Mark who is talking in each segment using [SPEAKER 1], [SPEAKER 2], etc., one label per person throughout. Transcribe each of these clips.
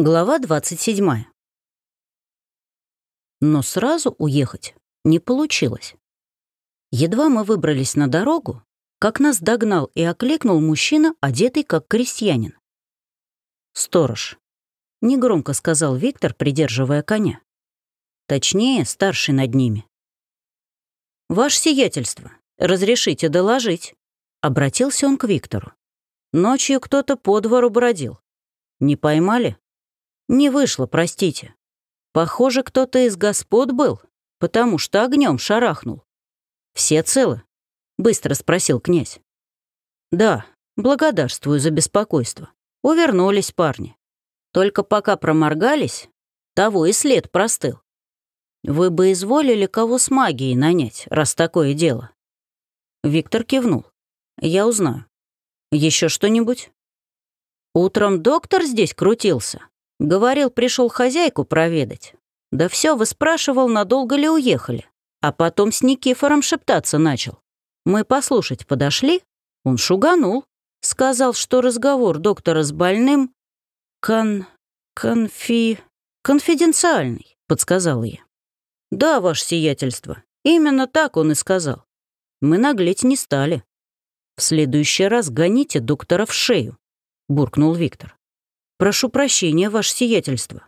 [SPEAKER 1] Глава 27. Но сразу уехать не получилось. Едва мы выбрались на дорогу, как нас догнал и окликнул мужчина, одетый как крестьянин. «Сторож», — негромко сказал Виктор, придерживая коня. Точнее, старший над ними. «Ваше сиятельство, разрешите доложить», — обратился он к Виктору. «Ночью кто-то по двору бродил. Не поймали?» Не вышло, простите. Похоже, кто-то из господ был, потому что огнем шарахнул. Все целы? Быстро спросил князь. Да, благодарствую за беспокойство. Увернулись парни. Только пока проморгались, того и след простыл. Вы бы изволили кого с магией нанять, раз такое дело. Виктор кивнул. Я узнаю. Еще что-нибудь? Утром доктор здесь крутился. Говорил, пришел хозяйку проведать. Да все выспрашивал, надолго ли уехали. А потом с Никифором шептаться начал. Мы послушать подошли, он шуганул. Сказал, что разговор доктора с больным кон... конфи... конфиденциальный, подсказал я. Да, ваше сиятельство, именно так он и сказал. Мы наглеть не стали. В следующий раз гоните доктора в шею, буркнул Виктор. «Прошу прощения, ваше сиятельство».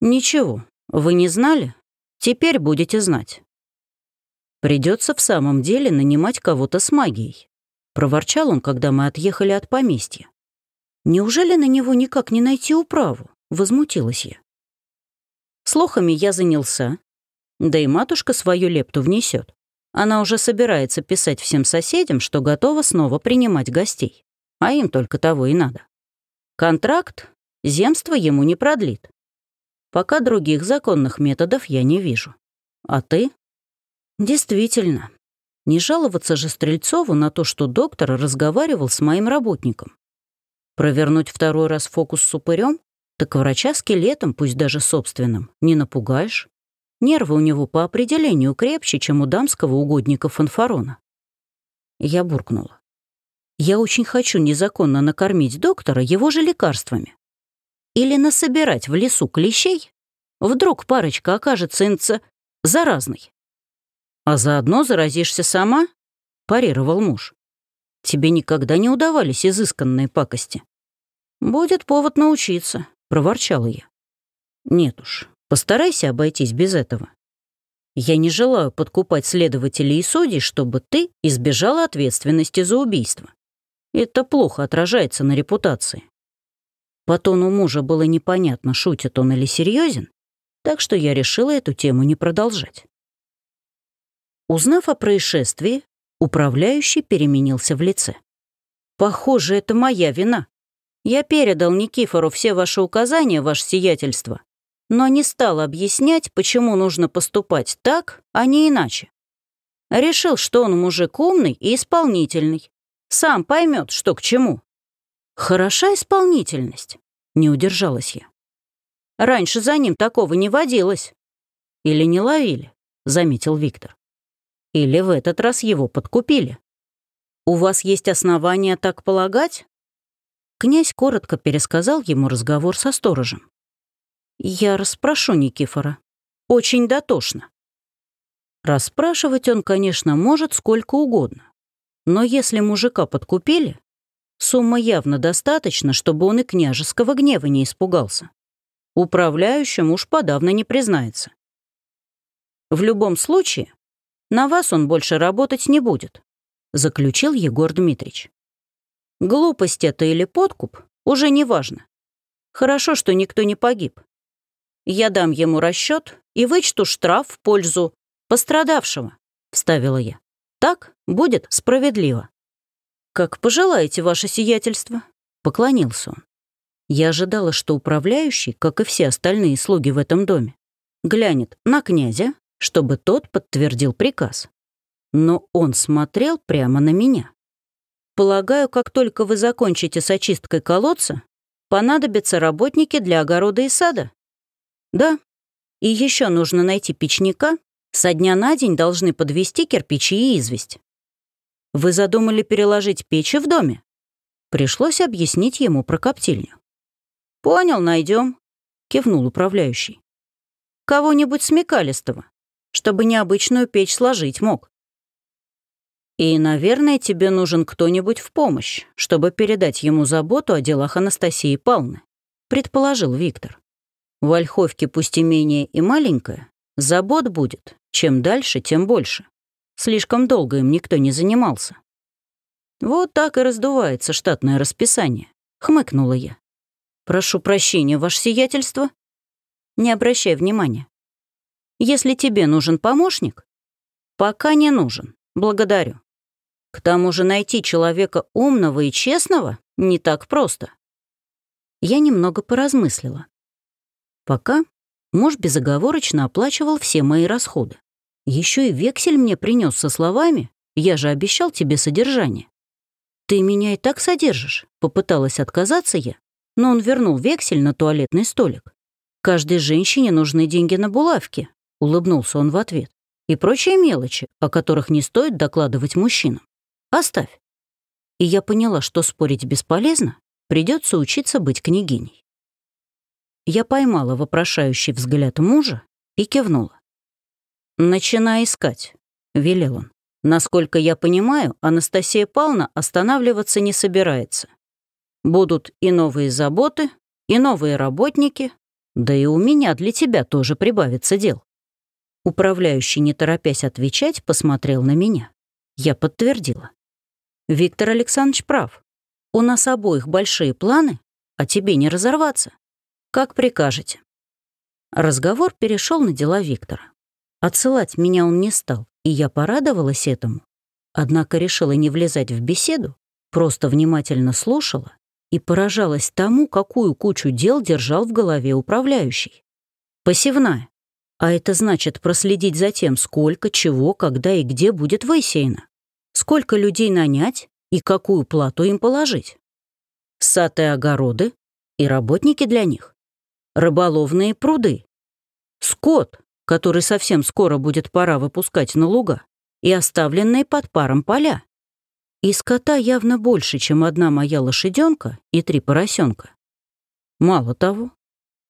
[SPEAKER 1] «Ничего, вы не знали? Теперь будете знать». Придется в самом деле нанимать кого-то с магией», — проворчал он, когда мы отъехали от поместья. «Неужели на него никак не найти управу?» — возмутилась я. Слухами я занялся, да и матушка свою лепту внесет. Она уже собирается писать всем соседям, что готова снова принимать гостей, а им только того и надо. Контракт земство ему не продлит. Пока других законных методов я не вижу. А ты? Действительно. Не жаловаться же Стрельцову на то, что доктор разговаривал с моим работником. Провернуть второй раз фокус с упырем? Так врача скелетом, пусть даже собственным, не напугаешь. Нервы у него по определению крепче, чем у дамского угодника фанфарона. Я буркнула. Я очень хочу незаконно накормить доктора его же лекарствами. Или насобирать в лесу клещей. Вдруг парочка окажется инца заразной. А заодно заразишься сама, парировал муж. Тебе никогда не удавались изысканные пакости. Будет повод научиться, проворчала я. Нет уж, постарайся обойтись без этого. Я не желаю подкупать следователей и судей, чтобы ты избежала ответственности за убийство. Это плохо отражается на репутации. По тону мужа было непонятно, шутит он или серьезен, так что я решила эту тему не продолжать. Узнав о происшествии, управляющий переменился в лице. «Похоже, это моя вина. Я передал Никифору все ваши указания, ваше сиятельство, но не стал объяснять, почему нужно поступать так, а не иначе. Решил, что он мужик умный и исполнительный, сам поймет, что к чему. Хороша исполнительность, не удержалась я. Раньше за ним такого не водилось. Или не ловили, заметил Виктор. Или в этот раз его подкупили. У вас есть основания так полагать? Князь коротко пересказал ему разговор со сторожем. «Я расспрошу Никифора. Очень дотошно». Расспрашивать он, конечно, может сколько угодно. Но если мужика подкупили, сумма явно достаточно, чтобы он и княжеского гнева не испугался. Управляющему уж подавно не признается. В любом случае, на вас он больше работать не будет, заключил Егор Дмитрич. Глупость это или подкуп, уже не важно. Хорошо, что никто не погиб. Я дам ему расчет и вычту штраф в пользу пострадавшего, вставила я. Так будет справедливо. «Как пожелаете, ваше сиятельство», — поклонился он. Я ожидала, что управляющий, как и все остальные слуги в этом доме, глянет на князя, чтобы тот подтвердил приказ. Но он смотрел прямо на меня. «Полагаю, как только вы закончите с очисткой колодца, понадобятся работники для огорода и сада?» «Да. И еще нужно найти печника со дня на день должны подвести кирпичи и известь. Вы задумали переложить печи в доме? Пришлось объяснить ему про коптильню. Понял, найдем. — кивнул управляющий. «Кого-нибудь смекалистого, чтобы необычную печь сложить мог. И, наверное, тебе нужен кто-нибудь в помощь, чтобы передать ему заботу о делах Анастасии Павловны», — предположил Виктор. «В Ольховке, пусть и менее и маленькая, забот будет. Чем дальше, тем больше. Слишком долго им никто не занимался». «Вот так и раздувается штатное расписание», — хмыкнула я. «Прошу прощения, ваше сиятельство». «Не обращай внимания. Если тебе нужен помощник...» «Пока не нужен. Благодарю. К тому же найти человека умного и честного не так просто». Я немного поразмыслила. Пока муж безоговорочно оплачивал все мои расходы. Еще и вексель мне принес со словами «Я же обещал тебе содержание». «Ты меня и так содержишь», — попыталась отказаться я, но он вернул вексель на туалетный столик. «Каждой женщине нужны деньги на булавки», — улыбнулся он в ответ, «и прочие мелочи, о которых не стоит докладывать мужчинам. Оставь». И я поняла, что спорить бесполезно, придется учиться быть княгиней. Я поймала вопрошающий взгляд мужа и кивнула. «Начинай искать», — велел он. «Насколько я понимаю, Анастасия Павловна останавливаться не собирается. Будут и новые заботы, и новые работники, да и у меня для тебя тоже прибавится дел». Управляющий, не торопясь отвечать, посмотрел на меня. Я подтвердила. «Виктор Александрович прав. У нас обоих большие планы, а тебе не разорваться. Как прикажете». Разговор перешел на дела Виктора. Отсылать меня он не стал, и я порадовалась этому. Однако решила не влезать в беседу, просто внимательно слушала и поражалась тому, какую кучу дел держал в голове управляющий. Посевная. А это значит проследить за тем, сколько, чего, когда и где будет высеяно. Сколько людей нанять и какую плату им положить. Сад и огороды и работники для них. Рыболовные пруды. Скот, который совсем скоро будет пора выпускать на луга, и оставленные под паром поля. И скота явно больше, чем одна моя лошаденка и три поросенка. Мало того,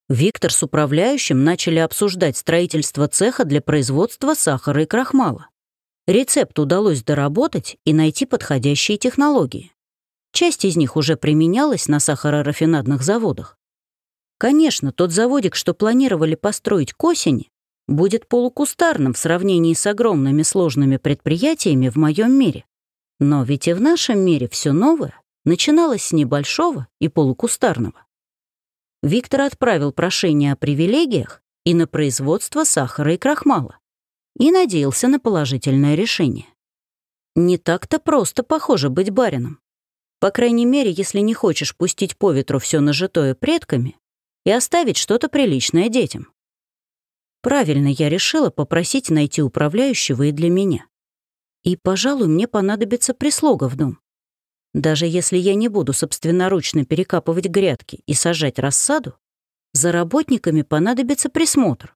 [SPEAKER 1] Виктор с управляющим начали обсуждать строительство цеха для производства сахара и крахмала. Рецепт удалось доработать и найти подходящие технологии. Часть из них уже применялась на сахарорафинадных заводах. Конечно, тот заводик, что планировали построить к осени, будет полукустарным в сравнении с огромными сложными предприятиями в моем мире. Но ведь и в нашем мире все новое начиналось с небольшого и полукустарного. Виктор отправил прошение о привилегиях и на производство сахара и крахмала и надеялся на положительное решение. Не так-то просто, похоже, быть барином. По крайней мере, если не хочешь пустить по ветру все нажитое предками и оставить что-то приличное детям. Правильно я решила попросить найти управляющего и для меня. И, пожалуй, мне понадобится прислуга в дом. Даже если я не буду собственноручно перекапывать грядки и сажать рассаду, за работниками понадобится присмотр.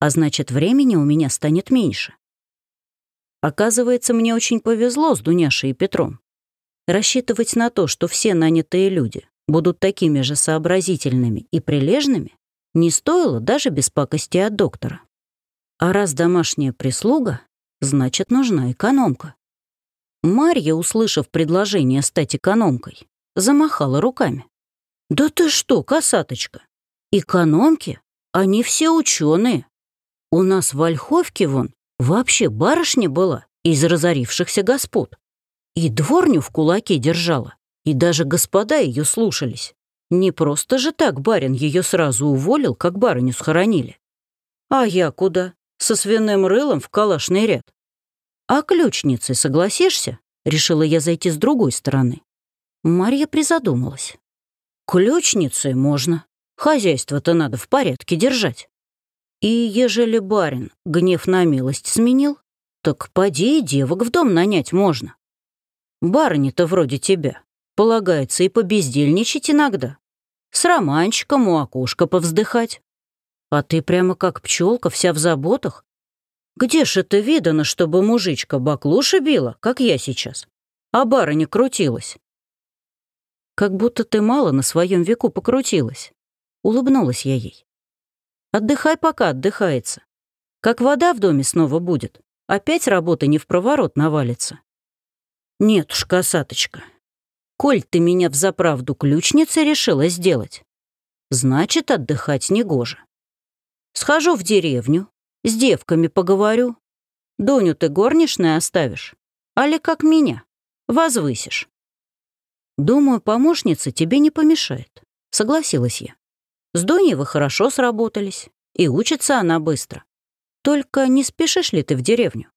[SPEAKER 1] А значит, времени у меня станет меньше. Оказывается, мне очень повезло с Дуняшей и Петром. Рассчитывать на то, что все нанятые люди будут такими же сообразительными и прилежными, не стоило даже без пакости от доктора. А раз домашняя прислуга, значит, нужна экономка. Марья, услышав предложение стать экономкой, замахала руками. «Да ты что, косаточка? Экономки? Они все ученые. У нас в Ольховке вон вообще барышня была из разорившихся господ. И дворню в кулаке держала, и даже господа ее слушались. Не просто же так барин ее сразу уволил, как барыню схоронили. А я куда? Со свиным рылом в калашный ряд. А ключницей согласишься? Решила я зайти с другой стороны. Марья призадумалась. Ключницей можно. Хозяйство-то надо в порядке держать. И ежели барин гнев на милость сменил, так поди и девок в дом нанять можно. Барыня-то вроде тебя. Полагается и побездельничать иногда. С романчиком у окошка повздыхать. А ты прямо как пчелка вся в заботах. Где ж это видано, чтобы мужичка баклуши била, как я сейчас, а барыня крутилась? Как будто ты мало на своем веку покрутилась. Улыбнулась я ей. Отдыхай, пока отдыхается. Как вода в доме снова будет, опять работа не в проворот навалится. Нет уж, косаточка, коль ты меня в заправду ключницей решила сделать, значит, отдыхать не гоже. Схожу в деревню, с девками поговорю. Доню ты горничной оставишь, али как меня, возвысишь. Думаю, помощница тебе не помешает, согласилась я. С Доней вы хорошо сработались, и учится она быстро. Только не спешишь ли ты в деревню?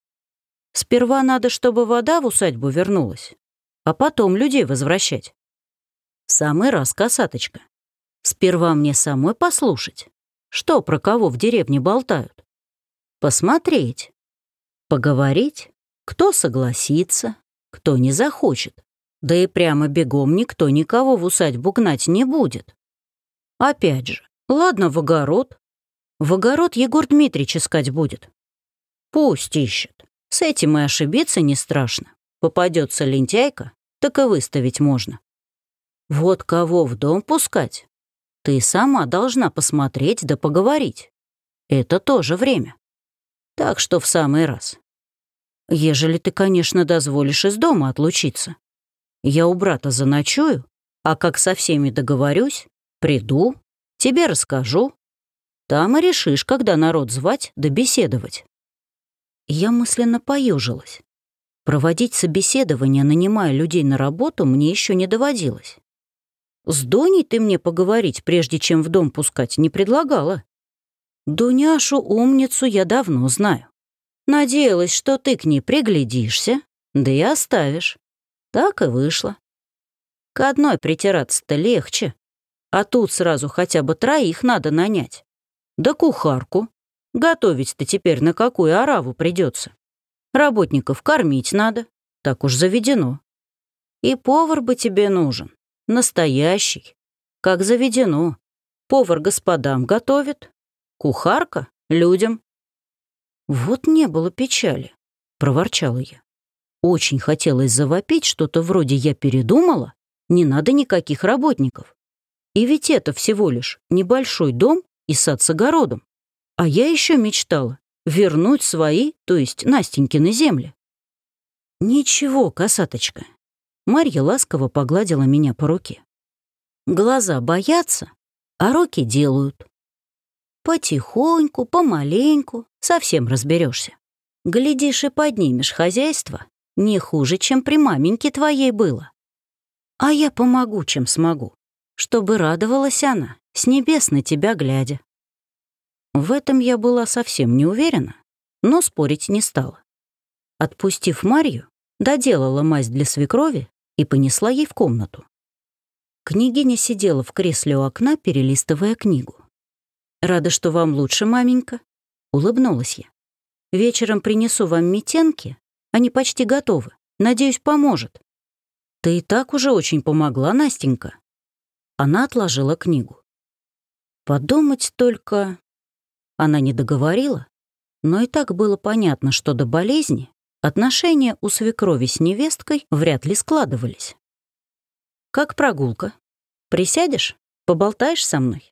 [SPEAKER 1] Сперва надо, чтобы вода в усадьбу вернулась, а потом людей возвращать. В самый раз, косаточка. Сперва мне самой послушать, что про кого в деревне болтают. Посмотреть, поговорить, кто согласится, кто не захочет. Да и прямо бегом никто никого в усадьбу гнать не будет. Опять же, ладно, в огород. В огород Егор Дмитриевич искать будет. Пусть ищет. С этим и ошибиться не страшно. Попадется лентяйка, так и выставить можно. Вот кого в дом пускать? Ты сама должна посмотреть да поговорить. Это тоже время. Так что в самый раз. Ежели ты, конечно, дозволишь из дома отлучиться. Я у брата заночую, а как со всеми договорюсь, Приду, тебе расскажу. Там и решишь, когда народ звать да беседовать». Я мысленно поюжилась. Проводить собеседование, нанимая людей на работу, мне еще не доводилось. С Доней ты мне поговорить, прежде чем в дом пускать, не предлагала. Дуняшу, умницу, я давно знаю. Надеялась, что ты к ней приглядишься, да и оставишь. Так и вышло. К одной притираться-то легче, а тут сразу хотя бы троих надо нанять. Да кухарку. Готовить-то теперь на какую ораву придется. Работников кормить надо. Так уж заведено. И повар бы тебе нужен. Настоящий. Как заведено. Повар господам готовит. Кухарка — людям. Вот не было печали, проворчала я. Очень хотелось завопить что-то вроде «я передумала», не надо никаких работников. И ведь это всего лишь небольшой дом и сад с огородом. А я еще мечтала вернуть свои, то есть Настенькины земли. Ничего, косаточка. Марья ласково погладила меня по руке. Глаза боятся, а руки делают. Потихоньку, помаленьку, совсем разберешься. Глядишь и поднимешь хозяйство не хуже, чем при маменьке твоей было. А я помогу, чем смогу чтобы радовалась она, с небес на тебя глядя. В этом я была совсем не уверена, но спорить не стала. Отпустив Марью, доделала мазь для свекрови и понесла ей в комнату. Княгиня сидела в кресле у окна, перелистывая книгу. «Рада, что вам лучше, маменька», — улыбнулась я. «Вечером принесу вам метенки, они почти готовы. Надеюсь, поможет». «Ты и так уже очень помогла, Настенька», она отложила книгу. Подумать только... Она не договорила, но и так было понятно, что до болезни отношения у свекрови с невесткой вряд ли складывались. «Как прогулка? Присядешь? Поболтаешь со мной?»